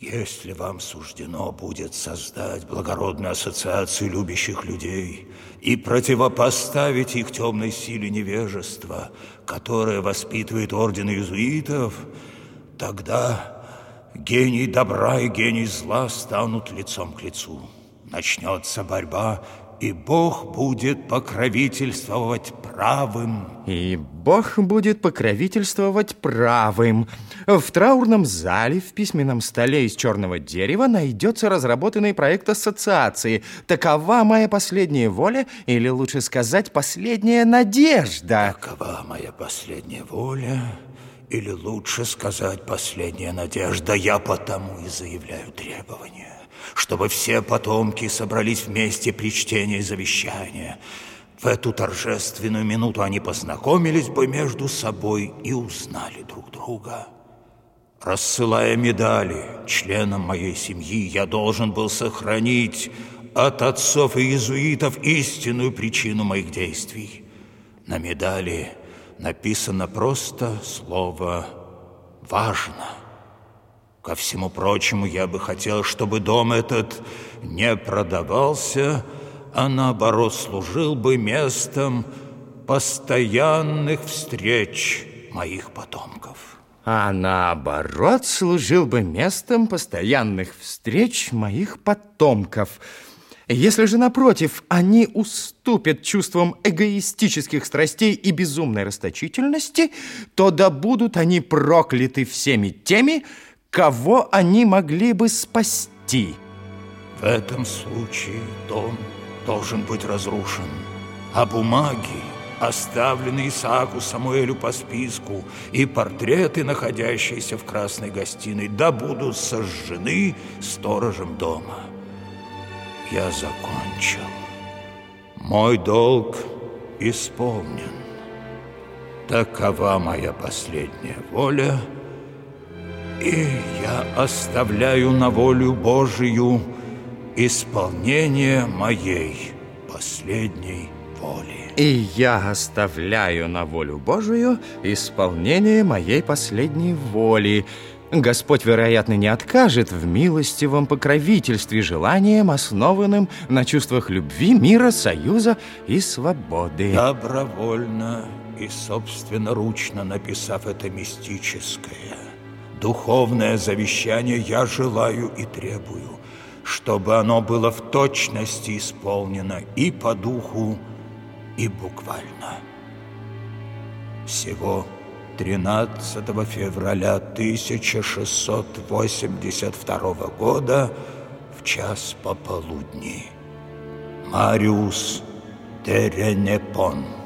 Если вам суждено будет создать благородную ассоциацию любящих людей и противопоставить их темной силе невежества, которая воспитывает орден иезуитов, тогда гений добра и гений зла станут лицом к лицу. Начнется борьба и Бог будет покровительствовать правым. И Бог будет покровительствовать правым. В траурном зале в письменном столе из черного дерева найдется разработанный проект ассоциации. Такова моя последняя воля, или лучше сказать, последняя надежда. Такова моя последняя воля, или лучше сказать, последняя надежда. Я потому и заявляю требования чтобы все потомки собрались вместе при чтении завещания. В эту торжественную минуту они познакомились бы между собой и узнали друг друга. Рассылая медали членам моей семьи, я должен был сохранить от отцов и иезуитов истинную причину моих действий. На медали написано просто слово «важно». Ко всему прочему, я бы хотел, чтобы дом этот не продавался, а наоборот служил бы местом постоянных встреч моих потомков. А наоборот служил бы местом постоянных встреч моих потомков. Если же, напротив, они уступят чувствам эгоистических страстей и безумной расточительности, то да будут они прокляты всеми теми, кого они могли бы спасти. В этом случае дом должен быть разрушен, а бумаги, оставленные Исааку Самуэлю по списку, и портреты, находящиеся в красной гостиной, да будут сожжены сторожем дома. Я закончил. Мой долг исполнен. Такова моя последняя воля — и я оставляю на волю Божию исполнение моей последней воли. И я оставляю на волю Божию исполнение моей последней воли. Господь, вероятно, не откажет в милостивом покровительстве желаниям, основанным на чувствах любви, мира, союза и свободы. Добровольно и собственноручно написав это мистическое, Духовное завещание я желаю и требую, чтобы оно было в точности исполнено и по духу, и буквально. Всего 13 февраля 1682 года в час пополудни. Мариус Теренепон.